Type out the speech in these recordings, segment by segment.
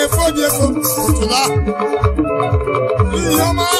na-efu obi efu tụla a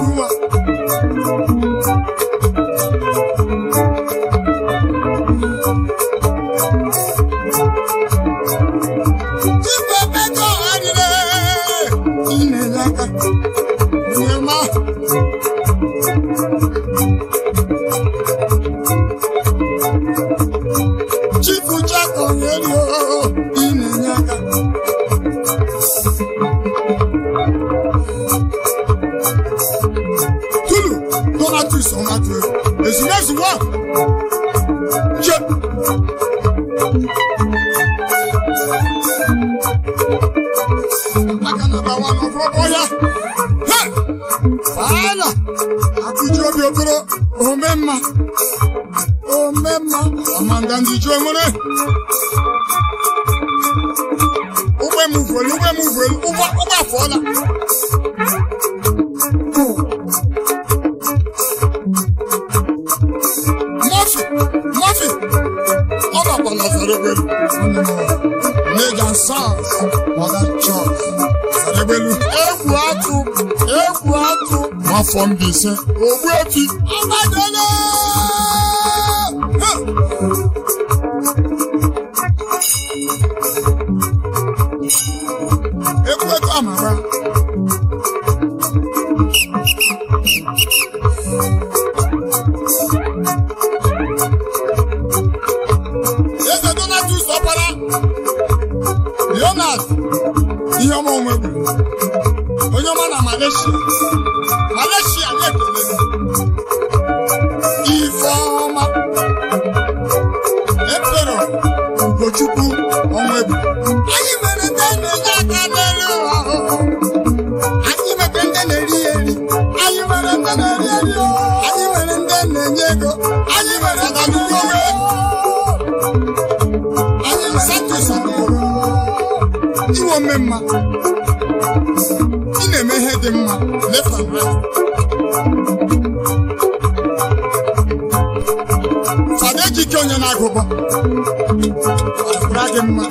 嗯。esprit sont rentrés. Et je laisse ah, voir. Dieu. Voilà. Akujo biokoro omema omema amandandi jomone ube muvelu ube muvelu uba uba fola Mega Sons, Mother Church, Sẹ̀dẹ̀gbẹ̀lú. Egwu atụ, egwu atụ. N'afọ ndị ise, ogbu efi. Amadala! Egwu ego amara. Jonas ihe ọmụ onwe bụ onye ọma na Malaysia ịwụ mme mma ị na-eme ihe dị mma left and right fada ejike onye na-agụbọ gị mma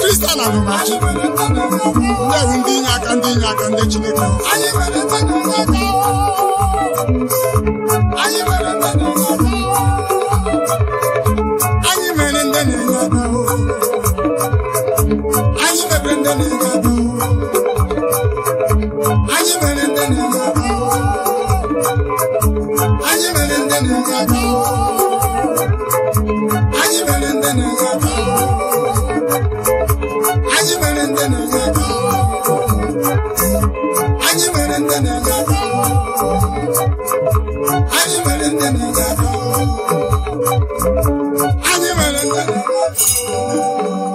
kristian alụmachi ndewu ndị inye aka ndị inye aka ndị chineke anyị nwere ndị anyị nwere na